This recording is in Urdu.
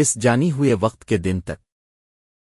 اس جانی ہوئے وقت کے دن تک۔